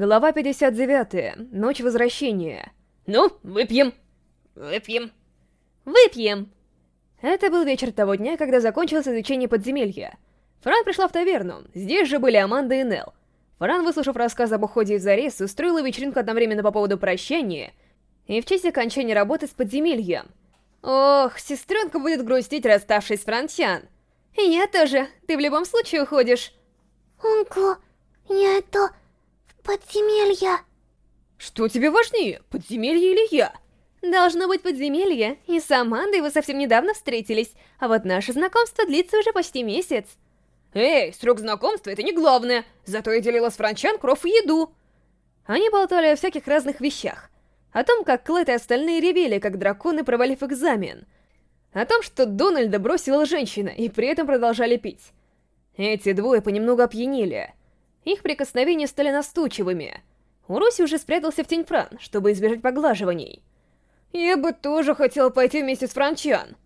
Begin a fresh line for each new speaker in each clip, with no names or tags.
Глава 59. Ночь возвращения.
Ну, выпьем. Выпьем.
Выпьем! Это был вечер того дня, когда закончилось изучение подземелья. Фран пришла в таверну. Здесь же были Аманда и Нел. Фран, выслушав рассказ об уходе из Арес, устроила вечеринку одновременно по поводу прощания и в честь окончания работы с подземельем. Ох, сестренка будет грустить, расставшись с Франтьян. Я тоже. Ты в любом случае уходишь.
Ого, я это подземелье.
Что тебе важнее, подземелье или я? Должно быть подземелье, и с Амандой вы совсем недавно встретились, а вот наше знакомство длится уже почти месяц.
Эй, срок знакомства — это не главное, зато я делила с Франчан кров и еду.
Они болтали о всяких разных вещах. О том, как Клэт и остальные ревели, как драконы, провалив экзамен. О том, что Дональда бросила женщина, и при этом продолжали пить. Эти двое понемногу опьянели. Их прикосновения стали настойчивыми. Уроси уже спрятался в тень Фран, чтобы избежать поглаживаний.
Я бы тоже хотел пойти вместе с Франчан.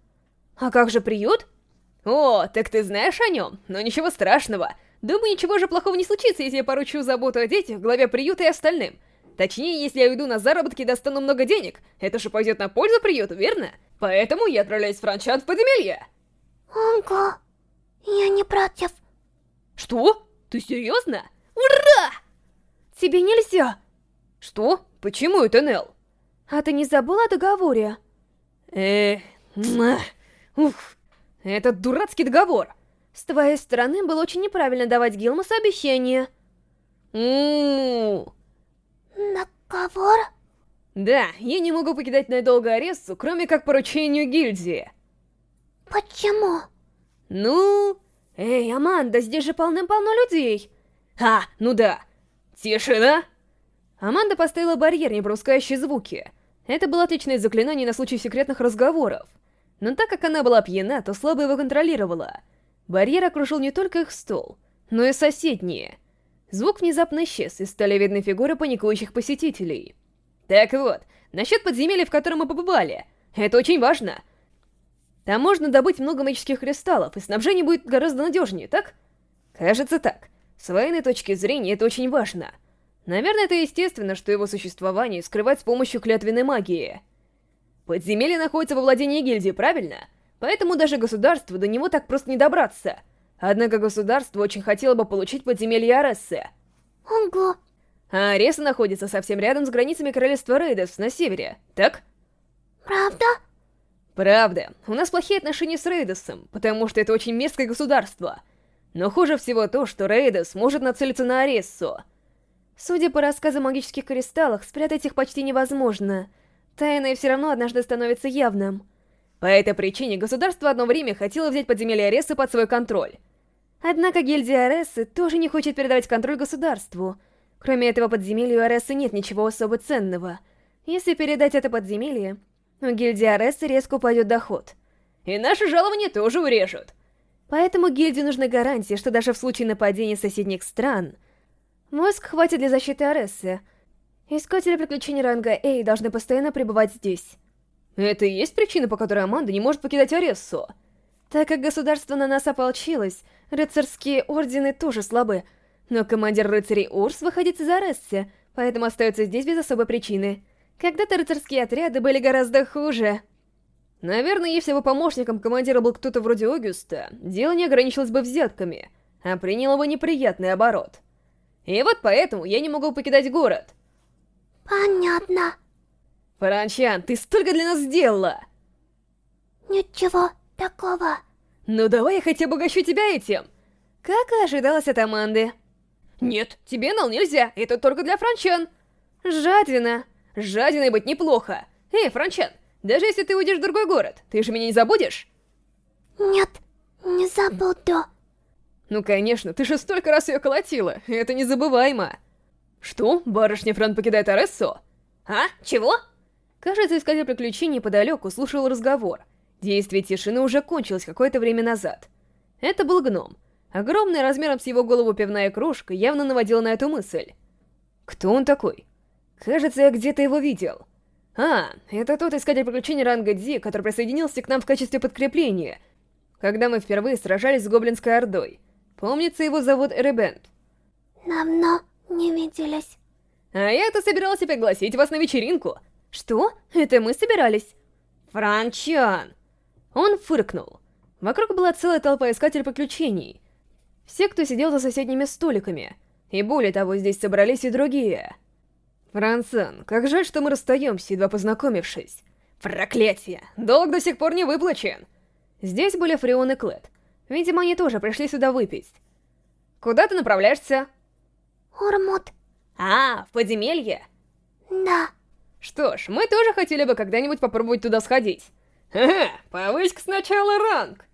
А как же приют?
О, так ты знаешь о нем, но ничего страшного. Думаю, ничего же плохого не случится, если я поручу заботу о детях главе приюта и остальным. Точнее, если я уйду на заработки и достану много денег, это же пойдет на пользу приюту, верно? Поэтому я отправляюсь с Франчан в подземелье.
Ого, я не против.
Что? Ты серьезно?
Тебе нельзя.
Что? Почему это, Нел?
А ты не забыла о договоре?
Э, ух, этот дурацкий договор.
С твоей стороны было очень неправильно давать Гилмасу обещание.
Ммм.
Договор?
Да, я не могу покидать надолго Аресту, кроме как поручению гильдии.
Почему?
Ну, «Эй, Аманда, здесь же полным-полно людей!»
«А, ну да! Тишина!»
Аманда поставила барьер, не пропускающий звуки. Это было отличное заклинание на случай секретных разговоров. Но так как она была пьяна, то слабо его контролировала. Барьер окружил не только их стол, но и соседние. Звук внезапно исчез, и стали видны фигуры паникующих посетителей.
Так вот, насчет подземелья, в котором мы побывали. Это очень важно.
Там можно добыть много магических кристаллов, и снабжение будет гораздо надежнее, так?
Кажется так.
С военной точки зрения это очень важно. Наверное, это естественно, что его существование скрывать с помощью клятвенной магии. Подземелье находится во владении гильдии, правильно? Поэтому даже государству до него так просто не добраться. Однако государство очень хотело бы получить подземелье Арессы.
Ого.
А Ареса находится совсем рядом с границами королевства Рейдос на севере, так?
Правда?
Правда, у нас плохие отношения с Рейдосом, потому что это очень мерзкое государство. Но хуже всего то, что Рейдос может нацелиться на Арессу. Судя по рассказам о магических кристаллах, спрятать их почти невозможно. Тайное все равно однажды становится явным. По этой причине государство одно время хотело взять подземелье Арессы под свой контроль. Однако гильдия Арессы тоже не хочет передавать контроль государству. Кроме этого подземелья у Арессы нет ничего особо ценного. Если передать это подземелье, у гильдии Арессы резко упадет доход.
И наши жалования тоже урежут.
Поэтому гильдии нужны гарантии, что даже в случае нападения соседних стран, мозг хватит для защиты Арессы. Искатели приключений ранга A должны постоянно пребывать здесь.
Это и есть причина, по которой Аманда не может покидать Арессу?
Так как государство на нас ополчилось, рыцарские ордены тоже слабы, но командир рыцарей Урс выходит из Арессы, поэтому остается здесь без особой причины. Когда-то рыцарские отряды были гораздо хуже. Наверное, если бы помощником командира был кто-то вроде Огюста, дело не ограничилось бы взятками, а приняло бы неприятный оборот. И вот поэтому я не могу покидать город.
Понятно.
Фаранчан, ты столько для нас сделала!
Ничего такого.
Ну давай я хотя бы угощу тебя этим. Как и ожидалось от Аманды.
Нет, тебе, Нал, нельзя, это только для Франчан.
Жадина.
Жадиной быть неплохо. Эй, Франчан, даже если ты уйдешь в другой город, ты же меня не забудешь?
Нет, не забуду.
Ну, конечно, ты же столько раз ее колотила, это незабываемо.
Что, барышня Фран покидает Арессо? А? Чего?
Кажется, искатель приключений неподалеку слушал разговор. Действие тишины уже кончилось какое-то время назад. Это был гном. Огромная размером с его голову пивная кружка явно наводила на эту мысль. Кто он такой? Кажется, я где-то его видел. А, это тот искатель приключений ранга Ди, который присоединился к нам в качестве подкрепления, когда мы впервые сражались с Гоблинской Ордой. Помнится, его зовут Эребент.
Давно не виделись.
А я-то собирался пригласить вас на вечеринку.
Что? Это мы собирались?
Франчан!
Он фыркнул. Вокруг была целая толпа искателей приключений. Все, кто сидел за соседними столиками. И более того, здесь собрались и другие.
Францан, как жаль, что мы расстаемся, едва познакомившись. Проклятие! Долг до сих пор не выплачен.
Здесь были Фреон и Клэд. Видимо, они тоже пришли сюда выпить.
Куда ты направляешься?
Урмут.
А, в подземелье?
Да.
Что ж, мы тоже хотели бы когда-нибудь попробовать туда сходить. Ха-ха, повысь сначала ранг.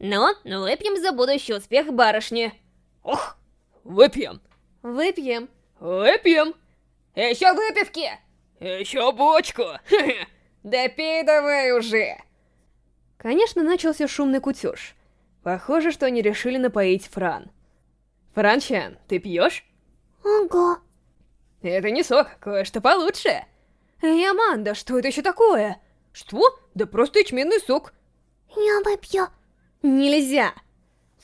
Но, ну выпьем за будущий успех барышни.
Ох, выпьем.
Выпьем.
Выпьем. Еще выпивки. Еще бочку. Да пей давай уже.
Конечно, начался шумный кутеж. Похоже, что они решили напоить Фран.
Франчан, ты пьешь?
Ого.
Это не сок, кое-что получше.
Эй, Аманда, что это еще такое?
Что? Да просто ячменный сок.
Я выпью.
Нельзя.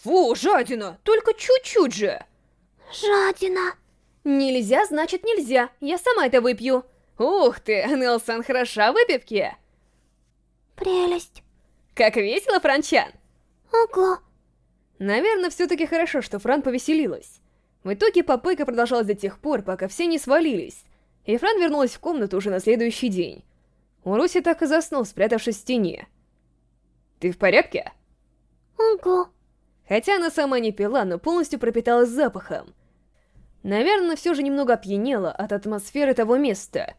Фу, жадина, только чуть-чуть же.
Жадина.
Нельзя, значит нельзя. Я сама это выпью.
Ух ты, Нелсон хороша в выпивке.
Прелесть.
Как весело, Франчан.
Ого.
Наверное, все-таки хорошо, что Фран повеселилась. В итоге попойка продолжалась до тех пор, пока все не свалились, и Фран вернулась в комнату уже на следующий день. Уруси так и заснул, спрятавшись в стене.
«Ты в порядке?»
Ого.
Хотя она сама не пила, но полностью пропиталась запахом. Наверное, все же немного опьянела от атмосферы того места.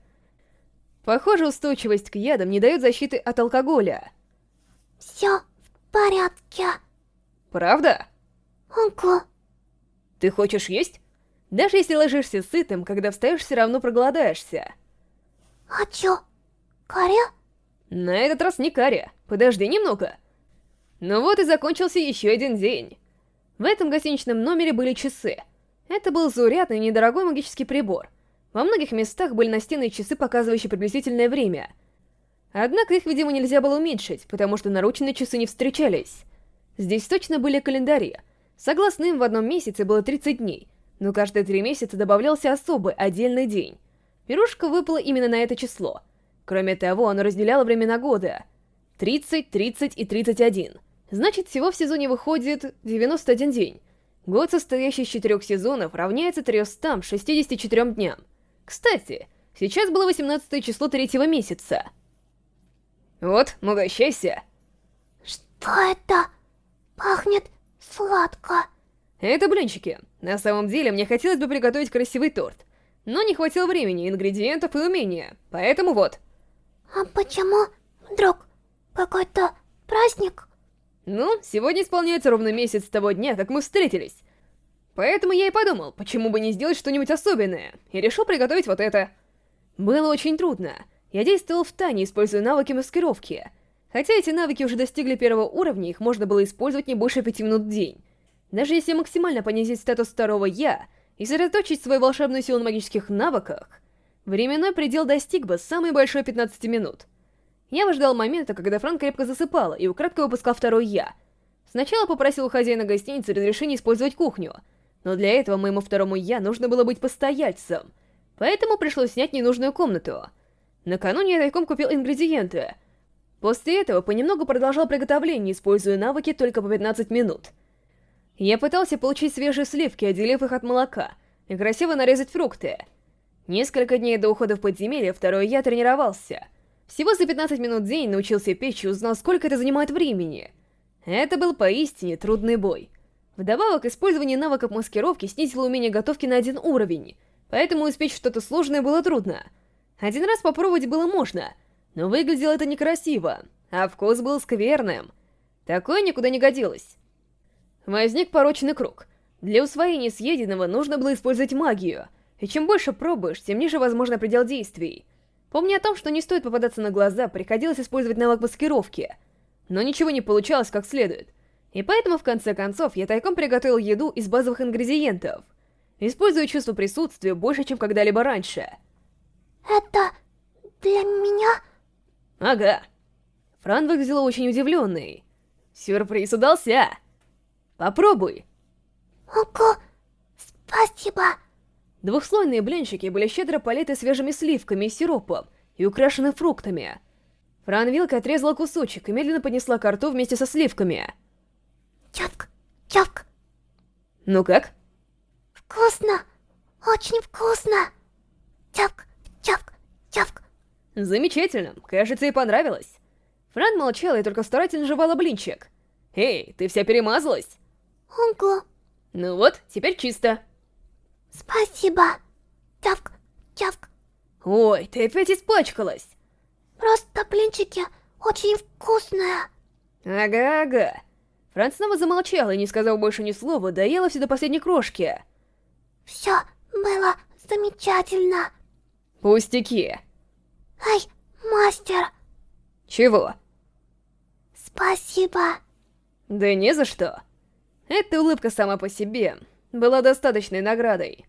Похоже, устойчивость к ядам не дает защиты от алкоголя.
Все порядке.
Правда?
Ого.
Ты хочешь есть?
Даже если ложишься сытым, когда встаешь, все равно проголодаешься.
Хочу. Каря?
На этот раз не каря. Подожди немного. Ну вот и закончился еще один день.
В этом гостиничном номере были часы. Это был заурядный недорогой магический прибор. Во многих местах были настенные часы, показывающие приблизительное время. Однако их, видимо, нельзя было уменьшить, потому что наручные часы не встречались. Здесь точно были календари. Согласно им, в одном месяце было 30 дней, но каждые три месяца добавлялся особый, отдельный день. Пирушка выпала именно на это число. Кроме того, оно разделяло времена года. 30, 30 и 31. Значит, всего в сезоне выходит 91 день. Год, состоящий из четырех сезонов, равняется 364 дням. Кстати, сейчас было 18 число третьего месяца.
Вот, угощайся.
Что это? Пахнет сладко.
Это блинчики. На самом деле, мне хотелось бы приготовить красивый торт. Но не хватило времени, ингредиентов и умения. Поэтому вот.
А почему вдруг какой-то праздник?
Ну, сегодня исполняется ровно месяц с того дня, как мы встретились. Поэтому я и подумал, почему бы не сделать что-нибудь особенное, и решил приготовить вот это. Было очень трудно. Я действовал в тайне, используя навыки маскировки. Хотя эти навыки уже достигли первого уровня, их можно было использовать не больше пяти минут в день. Даже если максимально понизить статус второго «я» и сосредоточить свою волшебную силу на магических навыках, временной предел достиг бы самой большой 15 минут. Я выждал момента, когда Франк крепко засыпала и украдкой выпускал второй «я». Сначала попросил у хозяина гостиницы разрешения использовать кухню, но для этого моему второму «я» нужно было быть постояльцем, поэтому пришлось снять ненужную комнату. Накануне я тайком купил ингредиенты. После этого понемногу продолжал приготовление, используя навыки только по 15 минут. Я пытался получить свежие сливки, отделив их от молока, и красиво нарезать фрукты. Несколько дней до ухода в подземелье второй я тренировался. Всего за 15 минут в день научился печь и узнал, сколько это занимает времени. Это был поистине трудный бой. Вдобавок, использование навыков маскировки снизило умение готовки на один уровень, поэтому испечь что-то сложное было трудно. Один раз попробовать было можно, но выглядело это некрасиво, а вкус был скверным. Такое никуда не годилось. Возник порочный круг. Для усвоения съеденного нужно было использовать магию, и чем больше пробуешь, тем ниже возможно предел действий. Помня о том, что не стоит попадаться на глаза, приходилось использовать навык маскировки. Но ничего не получалось как следует. И поэтому, в конце концов, я тайком приготовил еду из базовых ингредиентов, используя чувство присутствия больше, чем когда-либо раньше.
Это для меня?
Ага. Фран выглядела очень удивленной. Сюрприз удался. Попробуй.
Ого, спасибо.
Двухслойные блинчики были щедро политы свежими сливками и сиропом и украшены фруктами. Фран вилкой отрезала кусочек и медленно поднесла к рту вместе со сливками.
Чавк, чавк.
Ну как?
Вкусно. Очень вкусно. Чавк, чавк, чавк.
Замечательно, кажется, ей понравилось. Фран молчала и только старательно жевала блинчик. Эй, ты вся перемазалась?
Ого.
Ну вот, теперь чисто.
Спасибо. Чавк, чавк.
Ой, ты опять испачкалась.
Просто блинчики очень вкусные.
Ага-ага. Фран снова замолчала и, не сказав больше ни слова, доела все до последней крошки.
Все было замечательно.
Пустяки.
Ай, мастер,
Чего?
спасибо.
Да не за что. Эта улыбка сама по себе была достаточной наградой.